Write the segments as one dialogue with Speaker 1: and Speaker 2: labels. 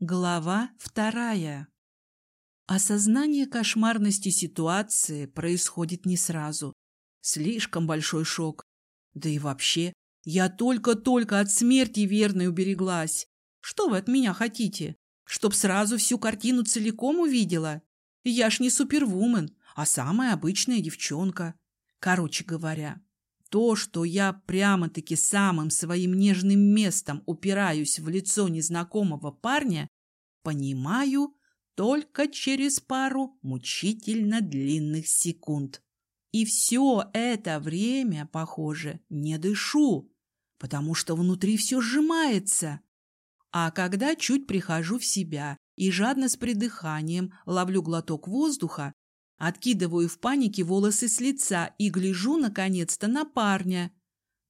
Speaker 1: Глава вторая. Осознание кошмарности ситуации происходит не сразу. Слишком большой шок. Да и вообще, я только-только от смерти верной убереглась. Что вы от меня хотите? Чтоб сразу всю картину целиком увидела? Я ж не супервумен, а самая обычная девчонка. Короче говоря, то, что я прямо-таки самым своим нежным местом упираюсь в лицо незнакомого парня, понимаю только через пару мучительно длинных секунд. И все это время, похоже, не дышу, потому что внутри все сжимается. А когда чуть прихожу в себя и жадно с придыханием ловлю глоток воздуха, Откидываю в панике волосы с лица и гляжу, наконец-то, на парня.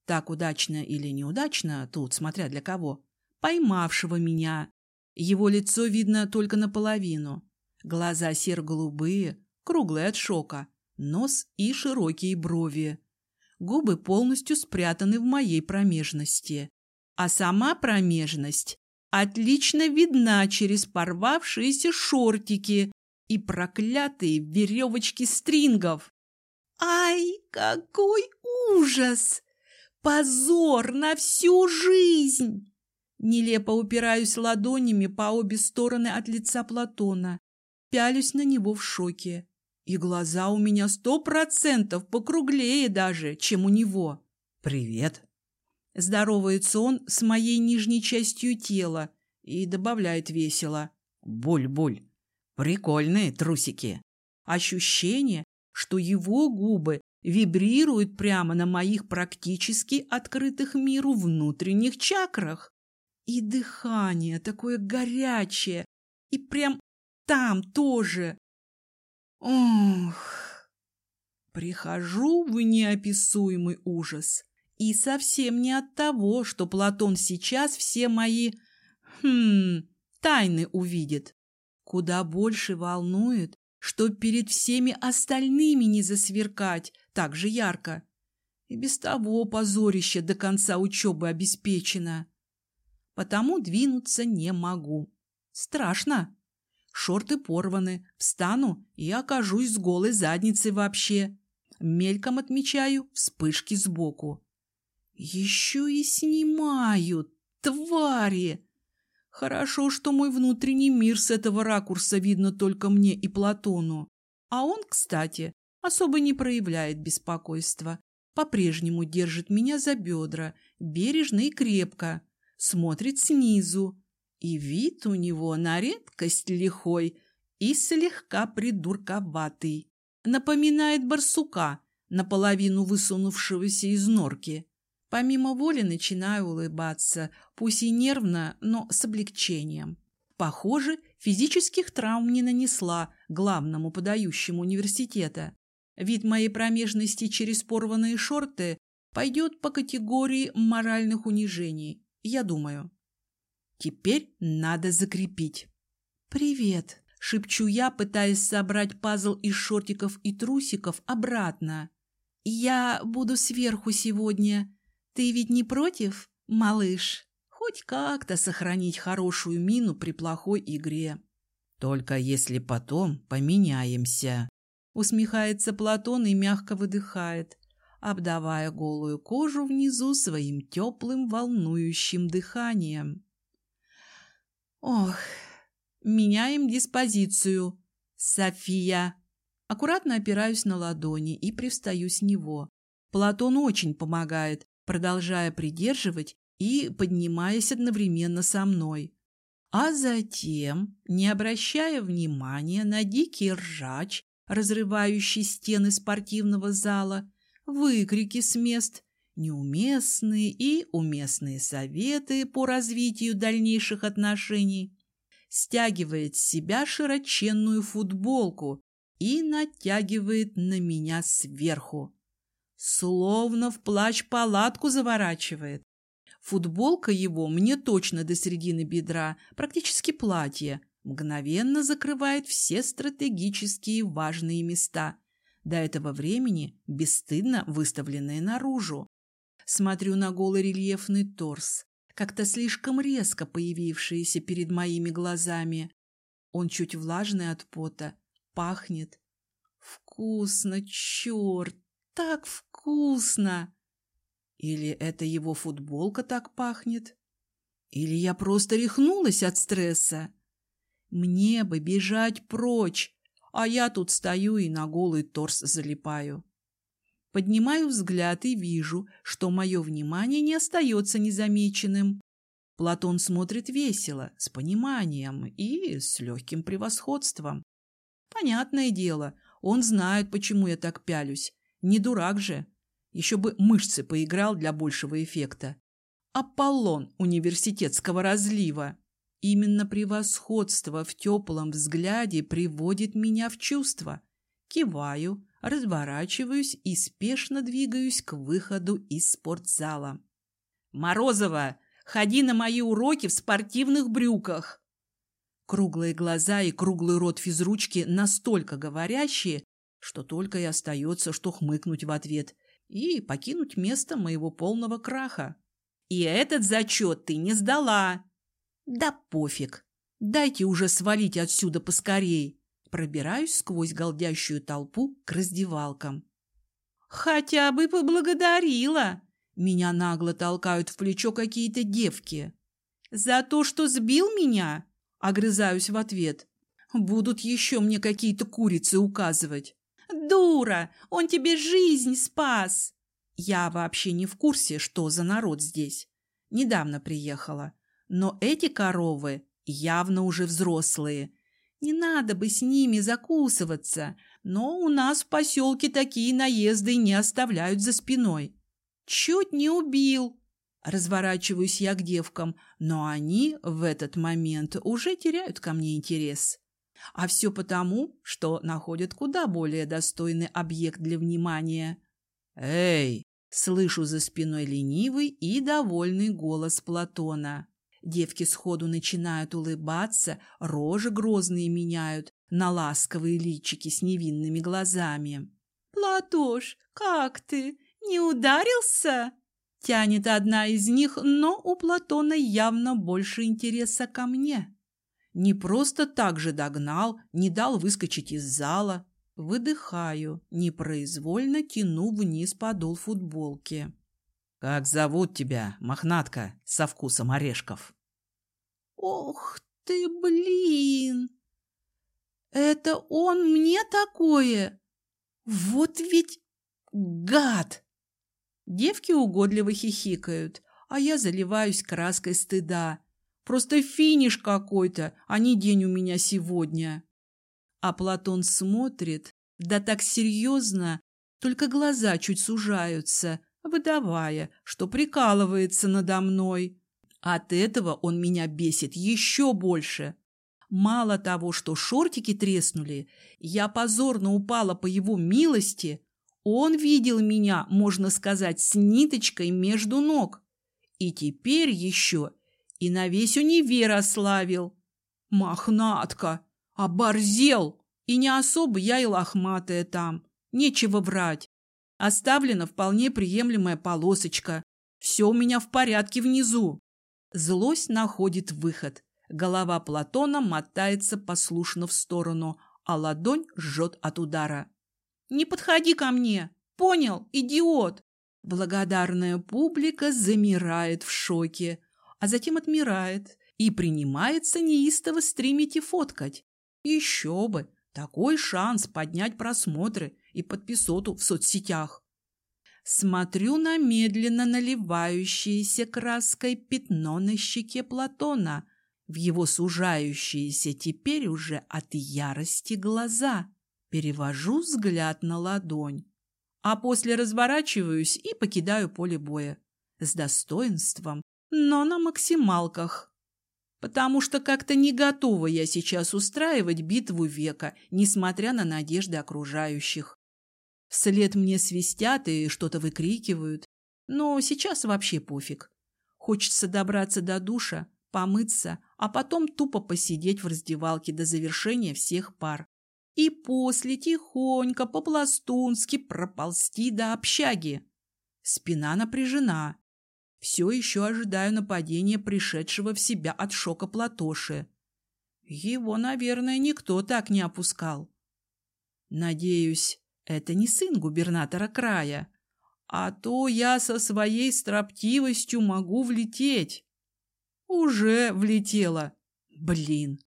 Speaker 1: Так удачно или неудачно, тут смотря для кого, поймавшего меня. Его лицо видно только наполовину. Глаза серо-голубые, круглые от шока, нос и широкие брови. Губы полностью спрятаны в моей промежности. А сама промежность отлично видна через порвавшиеся шортики, и проклятые веревочки стрингов. Ай, какой ужас! Позор на всю жизнь! Нелепо упираюсь ладонями по обе стороны от лица Платона, пялюсь на него в шоке. И глаза у меня сто процентов покруглее даже, чем у него.
Speaker 2: «Привет!»
Speaker 1: Здоровается он с моей нижней частью тела и добавляет весело.
Speaker 2: «Буль-буль!» Прикольные трусики.
Speaker 1: Ощущение, что его губы вибрируют прямо на моих практически открытых миру внутренних чакрах. И дыхание такое горячее, и прям там тоже. Ох! Прихожу в неописуемый ужас. И совсем не от того, что Платон сейчас все мои... Хм... Тайны увидит. Куда больше волнует, что перед всеми остальными не засверкать так же ярко. И без того позорище до конца учебы обеспечено. Потому двинуться не могу. Страшно. Шорты порваны, встану и окажусь с голой задницей вообще. Мельком отмечаю вспышки сбоку. Еще и снимают, твари! Хорошо, что мой внутренний мир с этого ракурса видно только мне и Платону. А он, кстати, особо не проявляет беспокойства. По-прежнему держит меня за бедра, бережно и крепко. Смотрит снизу. И вид у него на редкость лихой и слегка придурковатый. Напоминает барсука, наполовину высунувшегося из норки. Помимо воли начинаю улыбаться, пусть и нервно, но с облегчением. Похоже, физических травм не нанесла главному подающему университета. Вид моей промежности через порванные шорты пойдет по категории моральных унижений, я думаю. Теперь надо закрепить. «Привет!» – шепчу я, пытаясь собрать пазл из шортиков и трусиков обратно. «Я буду сверху сегодня. Ты ведь не против, малыш? Хоть как-то сохранить хорошую мину при плохой игре.
Speaker 2: Только если потом поменяемся.
Speaker 1: Усмехается Платон и мягко выдыхает, обдавая голую кожу внизу своим теплым волнующим дыханием. Ох, меняем диспозицию. София. Аккуратно опираюсь на ладони и привстаю с него. Платон очень помогает, продолжая придерживать и поднимаясь одновременно со мной. А затем, не обращая внимания на дикий ржач, разрывающий стены спортивного зала, выкрики с мест, неуместные и уместные советы по развитию дальнейших отношений, стягивает с себя широченную футболку и натягивает на меня сверху. Словно в плащ-палатку заворачивает. Футболка его мне точно до середины бедра, практически платье, мгновенно закрывает все стратегические важные места, до этого времени бесстыдно выставленные наружу. Смотрю на голый рельефный торс, как-то слишком резко появившиеся перед моими глазами. Он чуть влажный от пота, пахнет. Вкусно, черт, так вкусно! Или это его футболка так пахнет? Или я просто рехнулась от стресса? Мне бы бежать прочь, а я тут стою и на голый торс залипаю. Поднимаю взгляд и вижу, что мое внимание не остается незамеченным. Платон смотрит весело, с пониманием и с легким превосходством. Понятное дело, он знает, почему я так пялюсь. Не дурак же. Еще бы мышцы поиграл для большего эффекта. Аполлон университетского разлива. Именно превосходство в теплом взгляде приводит меня в чувство. Киваю, разворачиваюсь и спешно двигаюсь к выходу из спортзала. «Морозова, ходи на мои уроки в спортивных брюках!» Круглые глаза и круглый рот физручки настолько говорящие, что только и остается, что хмыкнуть в ответ и покинуть место моего полного краха. И этот зачет ты не сдала. Да пофиг. Дайте уже свалить отсюда поскорей. Пробираюсь сквозь голдящую толпу к раздевалкам. Хотя бы поблагодарила. Меня нагло толкают в плечо какие-то девки. За то, что сбил меня? Огрызаюсь в ответ. Будут еще мне какие-то курицы указывать. Дура! Он тебе жизнь спас! Я вообще не в курсе, что за народ здесь. Недавно приехала. Но эти коровы явно уже взрослые. Не надо бы с ними закусываться, но у нас в поселке такие наезды не оставляют за спиной. Чуть не убил. Разворачиваюсь я к девкам, но они в этот момент уже теряют ко мне интерес. А все потому, что находят куда более достойный объект для внимания. «Эй!» — слышу за спиной ленивый и довольный голос Платона. Девки сходу начинают улыбаться, рожи грозные меняют на ласковые личики с невинными глазами. «Платош, как ты? Не ударился?» Тянет одна из них, но у Платона явно больше интереса ко мне. Не просто так же догнал, не дал выскочить из зала. Выдыхаю, непроизвольно тяну вниз подол футболки.
Speaker 2: «Как зовут тебя, мохнатка, со вкусом орешков?»
Speaker 1: «Ох ты, блин! Это он мне такое? Вот ведь гад!» Девки угодливо хихикают, а я заливаюсь краской стыда. Просто финиш какой-то, а не день у меня сегодня. А Платон смотрит, да так серьезно, только глаза чуть сужаются, выдавая, что прикалывается надо мной. От этого он меня бесит еще больше. Мало того, что шортики треснули, я позорно упала по его милости, он видел меня, можно сказать, с ниточкой между ног. И теперь еще и на весь универ ославил. Мохнатка! Оборзел! И не особо я и лохматая там. Нечего врать. Оставлена вполне приемлемая полосочка. Все у меня в порядке внизу. Злость находит выход. Голова Платона мотается послушно в сторону, а ладонь жжет от удара. «Не подходи ко мне! Понял, идиот!» Благодарная публика замирает в шоке а затем отмирает и принимается неистово стримить и фоткать. Еще бы! Такой шанс поднять просмотры и подписоту в соцсетях. Смотрю на медленно наливающееся краской пятно на щеке Платона, в его сужающиеся теперь уже от ярости глаза. Перевожу взгляд на ладонь, а после разворачиваюсь и покидаю поле боя. С достоинством но на максималках. Потому что как-то не готова я сейчас устраивать битву века, несмотря на надежды окружающих. Вслед мне свистят и что-то выкрикивают, но сейчас вообще пофиг. Хочется добраться до душа, помыться, а потом тупо посидеть в раздевалке до завершения всех пар. И после тихонько, по-пластунски проползти до общаги. Спина напряжена, Все еще ожидаю нападения пришедшего в себя от шока Платоши. Его, наверное, никто так не опускал. Надеюсь, это не сын губернатора края, а то я со своей строптивостью могу влететь. Уже влетела. Блин.